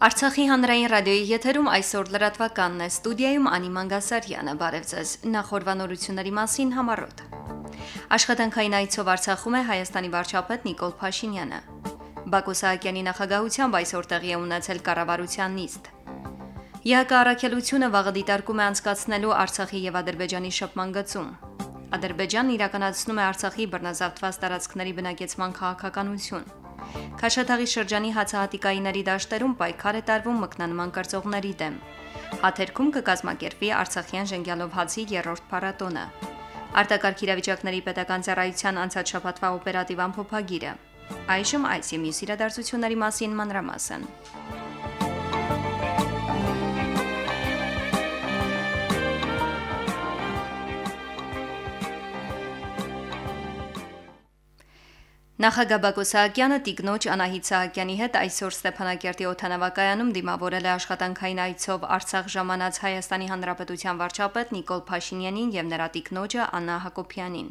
Արցախի հանրային ռադիոյի եթերում այսօր լրատվականն է ստուդիայում Անի Մանգասարյանը բարև ձեզ նախորbanությունների մասին համառոտ Աշխատանքային այցով Արցախում է Հայաստանի վարչապետ Նիկոլ Փաշինյանը Բակո Սահակյանի նախագահությամբ այսօր տեղի է ունեցել կառավարության նիստ ԵՀԿ առաքելությունը վաղը դիտարկում է անցկացնելու Արցախի եւ Ադրբեջանի շփման գծում Ադրբեջանն իրականացնում է Արցախի բռնազավթված տարածքների բնակեցման քաղաքականություն Քաշաթաղի շրջանի հացահատիկայիների դաշտերում պայքար է տարվում մկնանման կրծողների դեմ։ Հաթերքում կկազմակերպվի Արցախյան ժենգյալով հացի երրորդ փառատոնը։ Արտակարգ իրավիճակների պետական ծառայության անցած շաբաթվա օպերատիվ ամփոփագիրը։ Այժմ այս մյուս իրադարձությունների մասին մանրամասն։ Նախագահ Բակո Սահակյանը Տիկնոջ Անահիտ Սահակյանի հետ այսօր Ստեփանակերտի օթանավակայանում դիմավորել է աշխատանքային այցով Արցախ ժամանած Հայաստանի Հանրապետության վարչապետ Նիկոլ Փաշինյանին եւ նրա Տիկնոջը Աննա Հակոբյանին։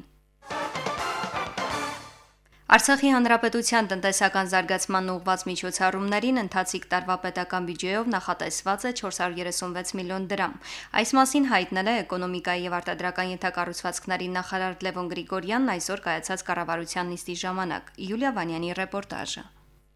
Արցախի հանրապետության տնտեսական զարգացման ուղղված միջոցառումներին ընթացիկ տարվա պետական բյուջեով նախատեսված է 436 միլիոն դրամ։ Այս մասին հայտնել է էկոնոմիկայի եւ արտադրական ենթակառուցվածքների նախարար Լևոն Գրիգորյանն այսօր կայացած կառավարության նիստի ժամանակ։ Յուլիա Վանյանի ռեպորտաժը։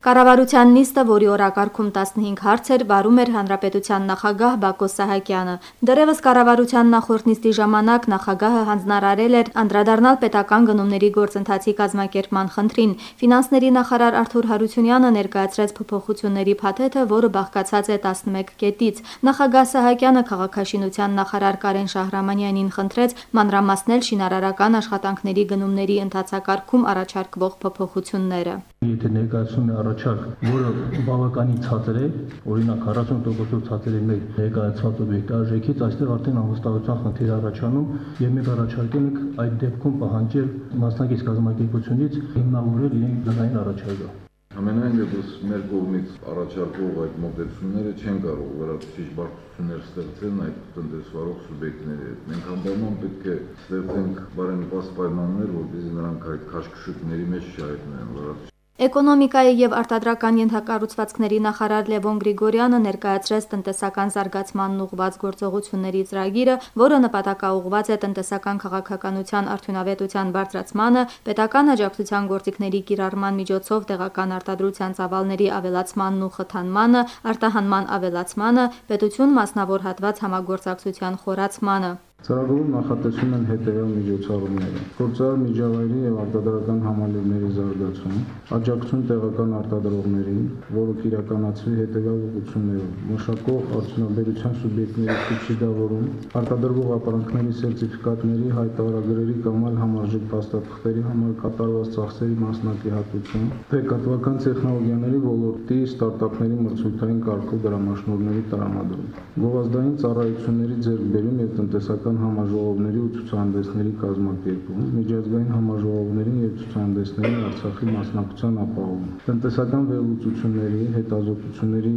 Կառավարության նիստը, որի օրակարգում 15 հարց էր, վարում էր հանրապետության նախագահ Բակո Սահակյանը։ Դեռևս կառավարության նախորդ նիստի ժամանակ նախագահը հանձնարարել էր անդրադառնալ պետական գնումների գործընթացի կազմակերպման խնդրին։ Ֆինանսների նախարար Արթուր Հարությունյանը ներկայացրեց փոփոխությունների փաթեթը, որը բաղկացած է 11 կետից։ Նախագահ Սահակյանը քաղաքաշինության նախարար Կարեն Շահրամանյանին խնդրեց մանրամասնել շինարարական աշխատանքների գնումների ընթացակարգում առաջարկվող փոփոխությունները։ Եթե ներկայացում է առաջարկ, որը բավականին ցածր է, օրինակ 40%-ով ցածր է մեր ներկայացված օբյեկտի արժեքից, այստեղ արդեն անվստահության խնդիր առաջանում եւ մենք առաջարկել ենք այդ դեպքում պահանջել մասնակից կազմակերպությունից հիմնավորել իրենք գնային առաջարկը։ Ամենայն դեպս մեր կողմից առաջարկող այդ մոտեցումները չեն կարող լրացուցիչ բարդություններ ստեղծել այդ տնտեսվարող սուբյեկտների հետ։ Մենք անպայման պետք է ստեղծենք բարենպաստ պայմաններ, որպեսզի նրանք այդ քաշքշուկների մեջ լրացուցիչ Էկոնոմիկայի եւ արտադրական ենթակառուցվածքների նախարար Լևոն Գրիգորյանը ներկայացրեց տնտեսական զարգացմանն ուղղված գործողությունների ծրագիրը, որը նպատակաուղղված է տնտեսական քաղաքականության արդյունավետության բարձրացմանը, պետական աջակցության գործիքների կիրառման միջոցով տեղական արտադրության ծավալների ավելացմանն ու խթանմանը, արտահանման ավելացմանը, պետություն մասնավոր հատված համագործակցության խորացմանը։ Ծրագրում նախատեսվում են հետևյալ միջոցառումները. գործարար միջավայրի եւ արտադրական համալիրների զարգացում, աջակցություն տեղական արտադրողներին, որը կիրականացվի հետևյալ ուղղություններով. մշակող արդյունաբերության սուբյեկտների սուբսիդավորում, արտադրող ապրանքների սերտիֆիկատների, հայտարարագրերի կամ այլ համարժեք փաստաթղթերի համար կատարված ծախսերի մասնակցություն, թեկատվական տեխնոլոգիաների ոլորտի ստարտափների մրցույթային կարգով դրամաշնորհների տրամադրում, գովազդային ծառայությունների ձեռքբերում եւ տնտեսական միջազգային համաժողովների ու ցուցահանդեսների կազմակերպում, միջազգային համաժողովներին եւ ցուցահանդեսներին Արցախի մասնակցության ապահովում, տնտեսական վերլուծությունների, հետազոտությունների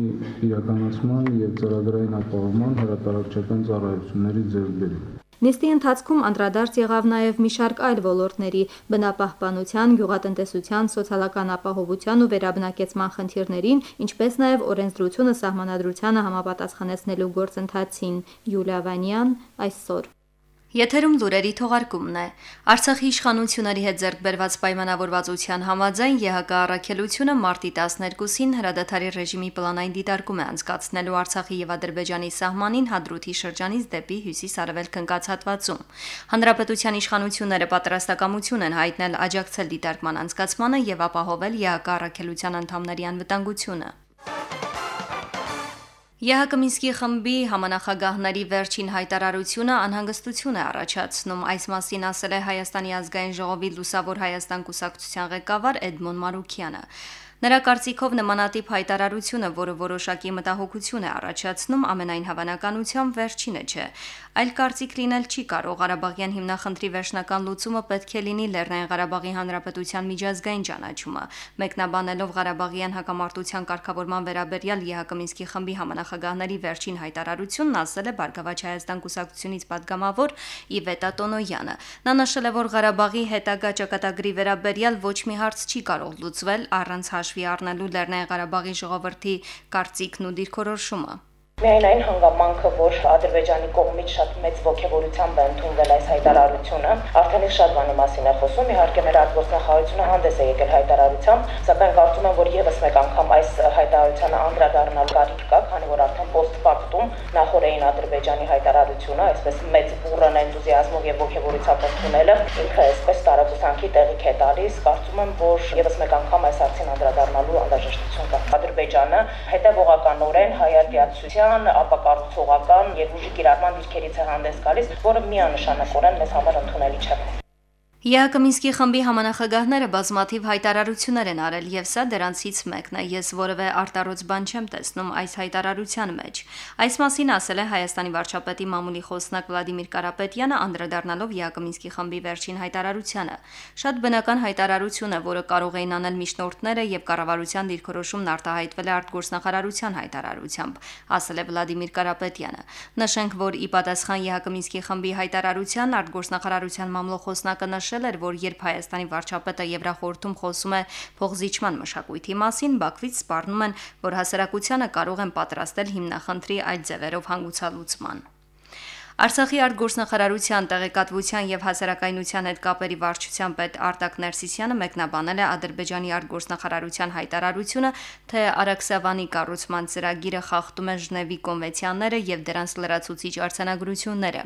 իրականացման եւ ծրագրային ապահովման հրատարակչական ծառայությունների ձեռքբերում։ Նիստի ընթացքում անդրադարձ եղավ նաև մի շարք այլ ոլորտների՝ բնապահպանության, գյուղատնտեսության, սոցիալական ապահովության ու վերաբնակեցման խնդիրներին, ինչպես նաև օրենսդրությունը սահմանադրությանը համապատասխանեցնելու գործընթացին։ Յուլիա Վանյան այսօր Եթերում լուրերի թողարկումն է։ Արցախի իշխանությունների հետ ձեռք բերված պայմանավորվածության համաձայն ԵՀԿ առաքելությունը մարտի 12-ին հրադադարի ռեժիմի պլանային դիտարկում է անցկացնելու Արցախի եւ Ադրբեջանի սահմանին Հադրութի շրջանից դեպի հյուսիս-արևելք ընկածատվածում։ Հանրապետության իշխանությունները պատրաստակամություն են հայտնել աջակցել դիտարկման անցկացմանը եւ ապահովել ԵՀԿ առաքելության անդամների անվտանգությունը։ ԵՀԿ Մինսկի խմբի համանախագահների վերջին հայտարարությունը անհանգստություն է առաջացնում։ Այս մասին ասել է Հայաստանի ազգային ժողովի Լուսավոր Հայաստան կուսակցության ղեկավար Էդմոն Մարուկյանը։ Նրա կարծիքով նմանատիպ հայտարարությունը, որը որոշակի մտահոգություն է առաջացնում, ամենայն հավանականությամբ վերջինը չէ։ Այլ կարծիք լինել չի կարող։ Ղարաբաղյան հիմնախնդրի վերջնական լուծումը պետք է լինի Լեռնային Ղարաբաղի Հանրապետության միջազգային ճանաչումը։ Մեկնաբանելով Ղարաբաղյան հակամարտության կարգավորման վերաբերյալ ԵՀԿ Մինսկի խմբի համանախագահների վերջին հայտարարությունն ասել է Բարգավաճ Հայաստան կուսակցությունից падգամավոր Իվետա Տոնոյանը։ Նա նշել է, որ Ղարաբաղի հետագա ճակատագրի վերաբերյալ ոչ մի հարց չի կարող լուծվել առանց հաշ հաշվի առնելու Լեռնային Ղարաբաղի ժողովրդի կարծիքն ու դիրքորոշումը։ Միայն այն հանգամանքը, որ Ադրբեջանի կողմից շատ մեծ ողջավորությամբ է ընդունվել այս հայտարարությունը, արդեն շատ բանի մասին է խոսում։ Իհարկե մեր արտգործնախարարությունը հանդես է եկել հայտարարությամբ, սակայն կարծում եմ, որ եւս մեկ անգամ այս հայտարարությանը անդրադառնալ կարիք կա, քանի որ արդեն post-factum նախորդային Ադրբեջանի հայտարարությունը, այսպես մեծ բուրըն էնտուզիազմով եւ ողջավորությամբ ընդունելը ինքը այսպես տարածուցանքի տեղիք է տալիս։ Կարծում եմ, որ եւս մեկ անգամ այս Ադրբեջանը հետևողականորեն կառավարության ապակառուցողական եւ ուժի կիրառման դիրքերից է հանդես գալիս, որը միանշանակորեն մեզ համար ընդունելի չէ։ ԵԱԿ Մինսկի խմբի համանախագահները բազմաթիվ հայտարարություններ են արել եւ սա դրանցից մեկն է։ Ես որևէ արտարոց բան չեմ տեսնում այս հայտարարության մեջ։ Այս մասին ասել է Հայաստանի վարչապետի մամուլի խոսնակ Վլադիմիր Կարապետյանը անդրադառնալով ԵԱԿ Մինսկի խմբի վերջին հայտարարությանը։ Շատ բնական հայտարարություն է, որը կարող էին անել միջնորդները եւ կառավարության դիրքորոշումն արտահայտվել է արտգործնախարարության հայտարարությամբ, ասել է Վլադիմիր Կարապետյանը։ Նշենք, որ ի պատասխան ԵԱԿ Մինսկի խմբի հայտարարության արտգործնախարարության մամլոխոսնակը նշել նշել էր, որ երբ Հայաստանի վարչապետը Եվրախորհրդում խոսում է փողզիչման մշակույթի մասին, Բաքվից սպառնում են, որ հասարակությանը կարող են պատրաստել հիմնախնդրի այլ ձևերով հանգուցալուծման։ Արցախի արտգործնախարարության տեղեկատվության եւ հասարակայնության հետ կապերի վարչության պետ Արտակ Ներսիսյանը մեկնաբանել է Ադրբեջանի արտգործնախարարության հայտարարությունը, թե Արաքսավանի կառուցման ծրագիրը խախտում է Ժնևի կոնվենցիաները եւ դրանց լրացուցիչ արձանագրությունները։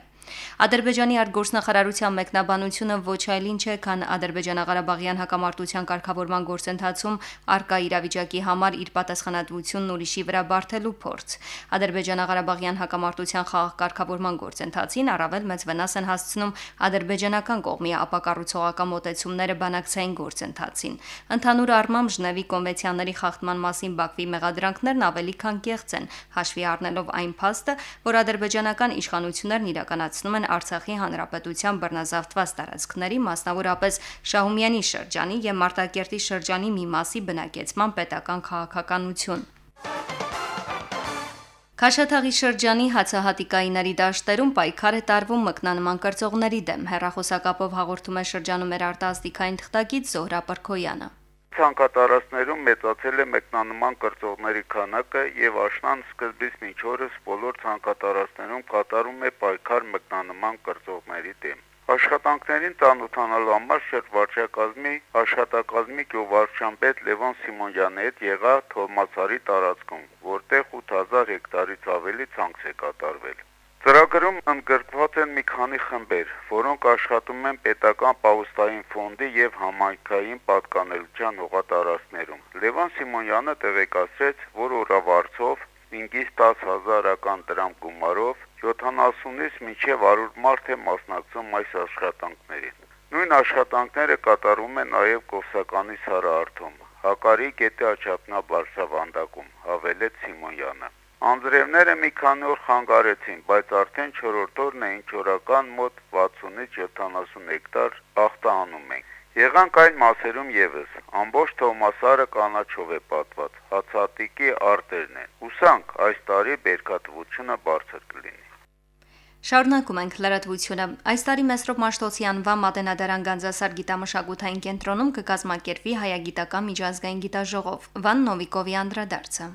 Ադրբեջանի արտգործնախարարության մեկնաբանությունը ոչ այլ ինչ է, քան Ադրբեջանա-Ղարաբաղյան հակամարտության կարգավորման գործընթացում արկա իրավիճակի համար իր պատասխանատվությունն ուրիշի վրա բարթելու փորձ։ Ադրբեջանա-Ղարաբաղյան հակամարտության խաղաղ կարգավորման գործընթացին առավել մեծ վնաս են հասցնում ադրբեջանական կողմի ապակառուցողական մոտեցումները բանակցային գործընթացին։ Ընդհանուր առմամբ Ժնևի կոնվենցիաների խախտման մասին Բաքվի մեղադրանքներն ավելի քան կեղծ են, հաշվի առնելով այն փաստը, որ ադրբեջանական իշխանություններն իրականացնում ներկայացնում են Արցախի հանրապետության բռնազավթված տարածքների, մասնավորապես Շահումյանի շրջանի եւ Մարտակերտի շրջանի մի մասի բնակեցման պետական քաղաքականություն։ Քաշաթաղի շրջանի հացահատիկայինների դաշտերում պայքար է տարվում մկնանման կրծողների դեմ։ Հերրախոսակապով հաղորդում է շրջանում մեր արտասթիկային թղթակից Զոհրա Պրկոյանը ցանկատարածներում մեծացել է մեկնանման կրծողների քանակը եւ աշնան սկզբից մինչ օրս բոլոր ցանկատարածներում կատարում է պայքար մեկնանման կրծողների դեմ։ Աշխատանքներին ծանոթանալու համար շրջվարչակազմի աշխատակազմի գյուղվարչապետ Լևոն Սիմոնյանի հետ եղա Թորմացարի տարածքում, որտեղ 8000 հեկտարից ավելի ցանց է կատարվել։ Ծրագրում ընդգրկված են մի քանի խմբեր, որոնք աշխատում են պետական պաուստային ֆոնդի եւ համայնքային պատկանելության հողատարածքներում։ Լևոն Սիմոնյանը տեղեկացրեց, որ օրավարձով 5-ից 10 հազարական դրամ գումարով 70-ից մինչև 100 մարդ է մասնակցում այս աշխատանքներին։ Նույն աշխատանքները կատարվում են նաև Կովսականի Սարարարթում, Հակարի գետի աչափնա Բարսավանդակում, հավելեց Սիմոնյանը։ Անձրևները մի քանի օր խանգարեցին, բայց արդեն 4-րդ օրն էին չորական մոտ 60-ից 70 հեկտար ախտահանում ենք։ Եղանք այն մասերում եւս։ Ամբողջ Թոմասարը կանաչով է պատված։ Հացատիկի արտերն են։ Հուսանք այս տարի բերքատվությունը բարձր կլինի։ Շարունակում ենք լրատվությունը։ Այս տարի Մեսրոպ Մաշտոցի անվան Մատենադարան Գանձասար գիտամշակութային կենտրոնում կկազմակերպվի հայագիտական միջազգային գիտաժողով։ Վան Նովիկովի անդրադարձը։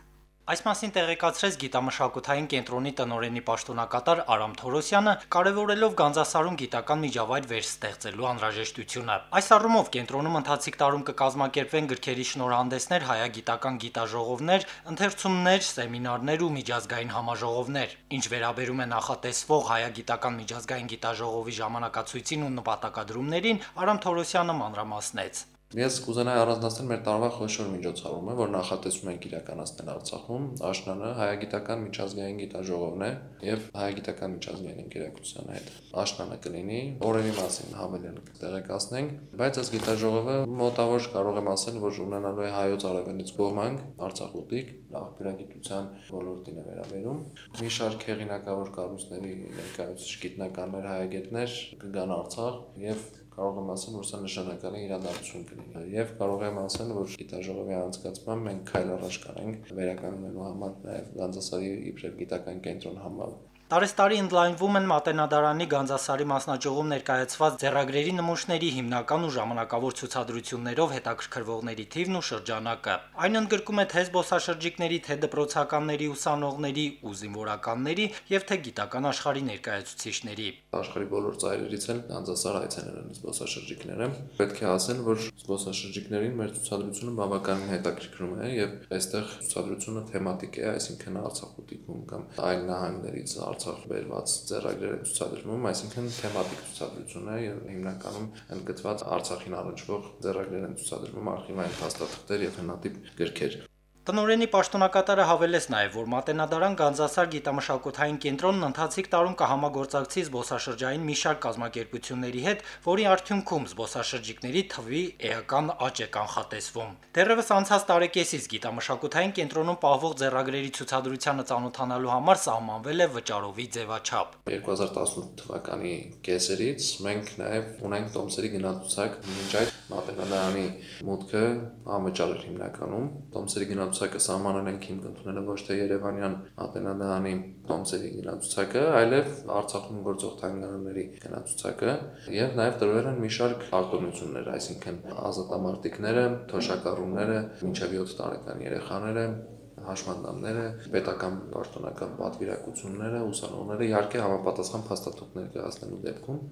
Այս մասին տեղեկացրեց գիտամշակութային կենտրոնի տնօրենի պաշտոնակատար Արամ Թորոսյանը, կարևորելով Գանձասարում գիտական միջավայր վերստեղծելու անհրաժեշտությունը։ Այս առումով կենտրոնում ընթացիկ տարում կկազմակերպվեն գրքերի շնորհանդեսներ, հայագիտական գիտաժողովներ, ընթերցումներ, սեմինարներ ու միջազգային համաժողովներ։ Ինչ վերաբերում է նախատեսվող հայագիտական միջազգային գիտաժողովի ժամանակացույցին ու նպատակադրումներին, Արամ Թորոսյանը մանրամասնեց. Ես կուզենայի առանձնացնել մեր տարվա խոշոր միջոցառումը, որ նախատեսում ենք իրականացնել Արցախում, աշնանը հայագիտական միջազգային գիտաժողովն է եւ հայագիտական միջազգային ընկերակցության հետ։ Աշնանը կլինի, օրերի մասին հավելել տեղեկացնենք, բայց այս գիտաժողովը մոտավոր կարող եմ ասել, որ ունենալու է հայոց արևելից կողմանք Արցախուտիկ աղբյուրագիտության ոլորտին է վերաբերում։ Մի շարք հեղինակավոր կառույցների ներկայացուցիչ գիտնականներ, հայագետներ կգան Արցախ եւ կարող եմ ասել, որ սա նշանակալի իրադարձություն կլինի։ Եվ կարող եմ ասել, որ գիտաժողովի անցկացման մենք քայլ առաջ կանենք վերականգնելու համար նաև Գանձասարի իբրև գիտական կենտրոն համալ Տարեստարի ընդլայնվում են Մատենադարանի Գանձասարի մասնաճյուղում ներկայացված ձեռագրերի նմուշների հիմնական ու ժամանակավոր ցուցադրություններով հետաքրքրվողների թիվն ու շրջանակը։ Այն ընդգրկում է թե զբոսաշրջիկների, թե դպրոցականների, ուսանողների ու զինվորականների եւ թե գիտական աշխարհի ներկայացուցիչների։ Աշխարհի բոլոր ծայրերից են Գանձասար այցելել են զբոսաշրջիկները։ Պետք է ասել, որ զբոսաշրջիկներին մեր ցուցադրությունը բավականին հետաքրքրում է եւ այստեղ ցուցադրությունը թեմատիկ է, այսինքն Արցախու դիպում կամ այլ նահանգներից Արցախ վերված ձեռագրեր են ցուցադրվում, այսինքն թեմատիկ ցուցադրություն է եւ հիմնականում ընդգծված Արցախին առնչվող ձեռագրեր են ցուցադրվում, արխիվային փաստաթղթեր եւ հնատիպ գրքեր։ Տնօրենի պաշտոնակատարը հավելեց նաև, որ Մատենադարան Գանձասար գիտամշակութային կենտրոնն ընթացիկ տարում կհամագործակցի զբոսաշրջային մի շարք կազմակերպությունների հետ, որի արդյունքում զբոսաշրջիկների թվի էական աճ է կանխատեսվում։ Դեռևս անցած տարեկեսից գիտամշակութային կենտրոնում պահվող ձեռագրերի ցուցադրությանը ծանոթանալու համար սահմանվել է վճարովի ձևաչափ։ 2018 թվականի կեսերից մենք նաև ունենք տոմսերի գնացուցակ, մինչ այդ Մատենադարանի մուտքը անվճար էր հիմնականում։ Տոմսերի գնաց գնացուցակը սահմանել ենք հիմք ընդունելը ոչ թե Երևանյան Ատենադանի տոմսերի գնացուցակը, այլև Արցախում գործող թանգարանների գնացուցակը եւ նաեւ տրվել են մի շարք արտոնություններ, այսինքն ազատամարտիկները, թոշակառուները, մինչեւ 7 տարեկան երեխաները, հաշմանդամները, պետական պաշտոնական պատվիրակությունները, ուսանողները իհարկե համապատասխան փաստաթուղթ ներկայացնելու դեպքում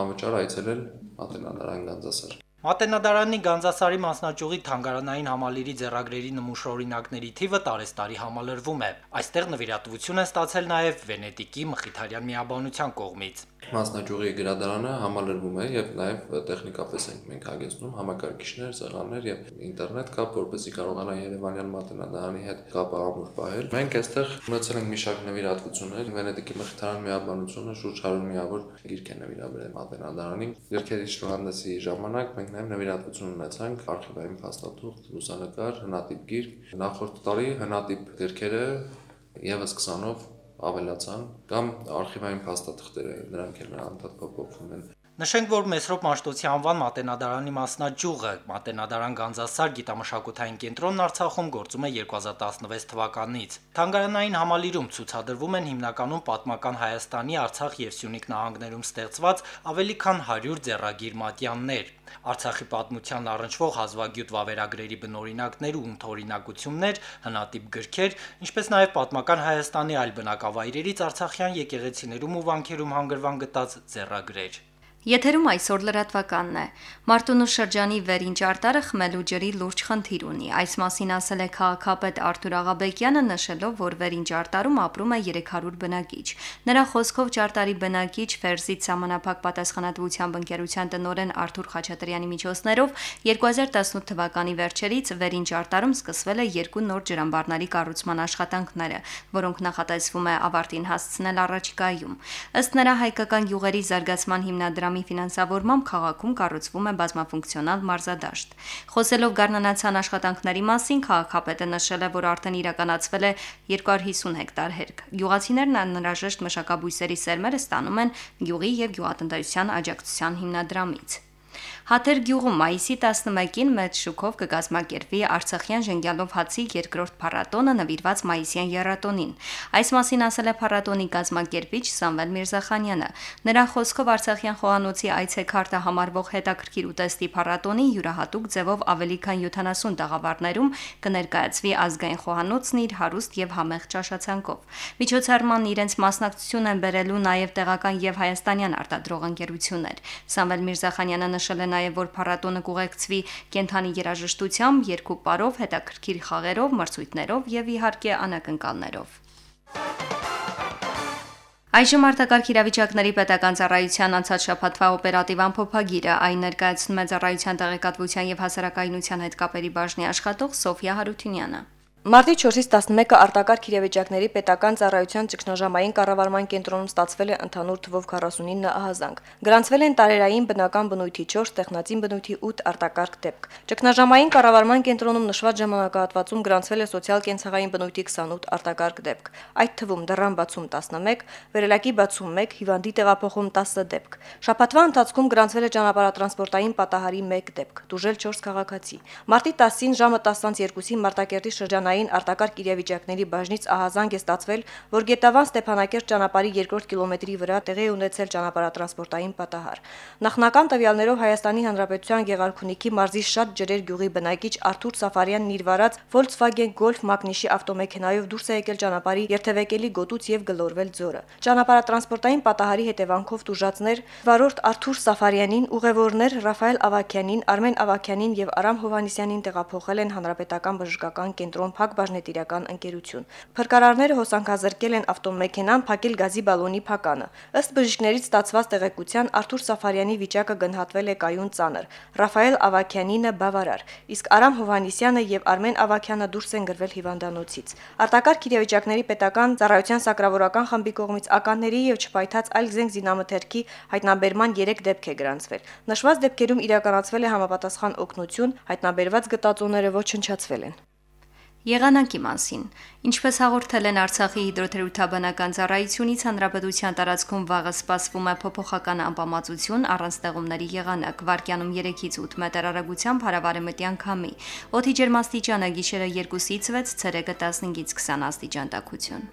անվճար այցելել Ատենադարան Գանձասար։ Մատենադարանի Գանձասարի մասնաճյուղի թանգարանային համալիրի ձեռագրերի նմուշ օրինակների թիվը տարեստարի համալրվում է։ Այստեղ նվիրատվություն է ստացել նաև Վենետիկի Մխիթարյան միաբանության կողմից մասնաճյուղի գրադարանը համալրվում է եւ նաեւ տեխնիկապես ենք մենք հագեցնում համակարգիչներ, սեղաններ եւ ինտերնետ կապ, որպեսզի կարողանան Երևանյան մատենադարանի հետ կապը ամուր պահել։ Մենք այստեղ ունեցել ենք մի շարք նվիրատվություններ, Վենետիկի Մխիթարյան միաբանությունը շուրջ 100 միավոր գիրք է նվիրաբերել մատենադարանին։ Գրքերի շնորհանդեսի ժամանակ մենք նաեւ նվիրատվություն ունեցանք արխիվային փաստաթուղթ, լուսանկար, հնատիպ գիրք։ Նախորդ տարի հնատիպ գրքերը եւս 20-ով ավելացան կամ արխիվային փաստաթղթերը նրանք էլ անդադ փոփոխվում են Նշենք, որ Մեսրոպ Մաշտոցի անվան Մատենադարանի մասնաճյուղը Մատենադարան Գանձասար գիտամշակութային կենտրոնն Արցախում գործում է 2016 թվականից։ Թանգարանային համալիրում ցուցադրվում են հիմնականում պատմական Հայաստանի, Արցախ եւ Սյունիք նահանգներում ստեղծված ավելի քան 100 ձեռագիր մատյաններ։ Արցախի պատմության առնչվող հազվագյուտ վավերագրերի բնօրինակներ ու ընդօրինակություններ, հնատիպ գրքեր, ինչպես նաև պատմական Հայաստանի այլ բնակավայրերից Արցախյան եկեղեցիներում ու վանքերում հանգրվան գտած ձեռագրեր։ Եթերում այսօր լրատվականն է։ Մարտունու շրջանի վերին ճարտարը խմելու ջրի լուրջ խնդիր ունի։ Այս մասին ասել է քաղաքապետ Արթուր Աղաբեկյանը, նշելով, որ վերին ճարտարում ապրում է 300 բնակիչ։ Նրա խոսքով ճարտարի բնակիչ Ֆերզից համանապակ պատասխանատվությամբ ընկերության տնօրեն Արթուր Խաչատրյանի միջոցներով 2018 թվականի վերջերից վերին ճարտարում սկսվել է երկու նոր ջրամբարների կառուցման աշխատանքները, որոնք նախատեսվում է ավարտին հասցնել առաջիկայում։ Ըստ նրա հայկական յուղերի զարգացման հիմնադրամի Երևանի ֆինանսավորմամբ քաղաքում կառուցվում է բազմաֆունկցիոնալ մարզադաշտ։ Խոսելով գառնանացան աշխատանքների մասին, քաղաքապետը նշել է, որ արդեն իրականացվել է 250 հեկտար հերկ։ Գյուղացիներն անհրաժեշտ մշակաբույսերի սերմերը ստանում են գյուղի եւ գյուղատնտեսության աջակցության հիմնադրամից։ Հաթեր գյուղում մայիսի 11-ին մեծ շուկով կկազմակերպվի Արցախյան ժենգյալով հացի երկրորդ փառատոնը նվիրված մայիսյան երաթոնին։ Այս մասին ասել է փառատոնի կազմակերպիչ Սամվել Միրզախանյանը։ Նրա խոսքով Արցախյան խոհանոցի այցեքարտը համարվող հետաքրքիր ուտեստի փառատոնի յուրահատուկ ձևով ավելի քան 70 տաղավարներում կներկայացվի ազգային խոհանոցն իր հարուստ եւ համեղ ճաշացանկով։ Միջոցառման իրենց մասնակցություն են բերելու նաեւ տեղական եւ հայաստանյան արտադրող ընկերություններ։ Սամվել Միրզախանյանը նշել է նաև, որ փառատոնը կուղեկցվի կենթանի երաժշտությամբ, երկու պարով, հետաքրքիր խաղերով, մրցույթներով եւ իհարկե անակնկալներով։ Այժմ արտակարգ իրավիճակների պետական ծառայության անցած շաբաթվա օպերատիվ ամփոփագիրը այն ներկայացնում է ծառայության տեղեկատվության եւ հասարակայնության հետ կապերի բաժնի աշխատող Սոֆիա Հարությունյանը։ Մարտի 4-ից 11-ը արտակարգ իրավիճակների պետական ծառայության ճգնաժամային կառավարման կենտրոնում ստացվել է ընդհանուր թվով 49 ահազանգ։ Գրանցվել են տարերային բնական բնույթի 4, տեխնատին բնույթի 8 արտակարգ դեպք։ Ճգնաժամային կառավարման կենտրոնում նշված ժամանակահատվածում գրանցվել է սոցիալ-կենցաղային բնույթի 28 արտակարգ դեպք։ Այդ թվում դռան բացում 11, վերելակի բացում 1, հիվանդի տեղափոխում 10 դեպք։ Շաբաթվա ընթացքում գրանցվել է ճանապարհատրանսպորտային պատահարի 1 դեպք, դուժել 4 քաղաքացի։ Մարտի 10-ին ժամը 10:02-ին Մարտակերտի շրջանային ազգային արտակարգ իրավիճակների բաժնից ահազանգ է ստացվել, որ Գետավան Ստեփանակերտ ճանապարհի 2-րդ կիլոմետրի վրա տեղի ունեցել ճանապարհատրանսպորտային պատահար։ Նախնական տվյալներով Հայաստանի Հանրապետության Գեղարքունիքի մարզի շատ ջրեր գյուղի բնակիչ Արթուր Սաֆարյանն իր վարած Volkswagen Golf մագնիշի ավտոմեքենայով դուրս է եկել ճանապարհի երթևեկելի գոտուց եւ գլորվել ձորը։ Ճանապարհատրանսպորտային պատահարի հետևանքով տուժածներ վարորդ Արթուր Սաֆարյանին, ուղևորներ Ռաֆայել Ավակյանին, Արմեն Ավակյանին եւ Արամ Հովանիսյանին տեղափոխել են Հանրապետական բժշկական կենտրոն Փակ բաժնետիրական ընկերություն։ Փրկարարները հոսանքազրկել են ավտոմեքենան, փակել գազի բալոնի փականը։ Ըստ բժիշկներից ստացված տեղեկության Արթուր Սաֆարյանի վիճակը գնահատվել է կայուն ծանր։ Ռաֆայել Ավակյանինը բավարար, իսկ Արամ Հովանիսյանը եւ Արմեն Ավակյանը դուրս են գրվել հիվանդանոցից։ Արտակարգ իրավիճակների պետական ծառայության սակրավորական խմբի կողմից ականների եւ չփայթած այլ զենք զինամթերքի հայտնաբերման 3 դեպք է գրանցվել։ Նշված դեպքերում իրականացվել է համապատասխան օգնություն, հայտնաբերված գտածոները ոչնչացվել են։ Եղանակի մասին Ինչպես հաղորդել են Արցախի հիդրոթերապևտաբանական ծառայությունից, հանրապետության տարածքում վաղը սպասվում է փոփոխական անբավարարություն առանց ստեղումների եղանակ, վարկյանում 3-ից 8 մետր արագությամբ հարավարեմտյան քամի։ Օդի ջերմաստիճանը գիշերը 2-ից 6, ցերեկը 15-ից 20 աստիճան տաքություն։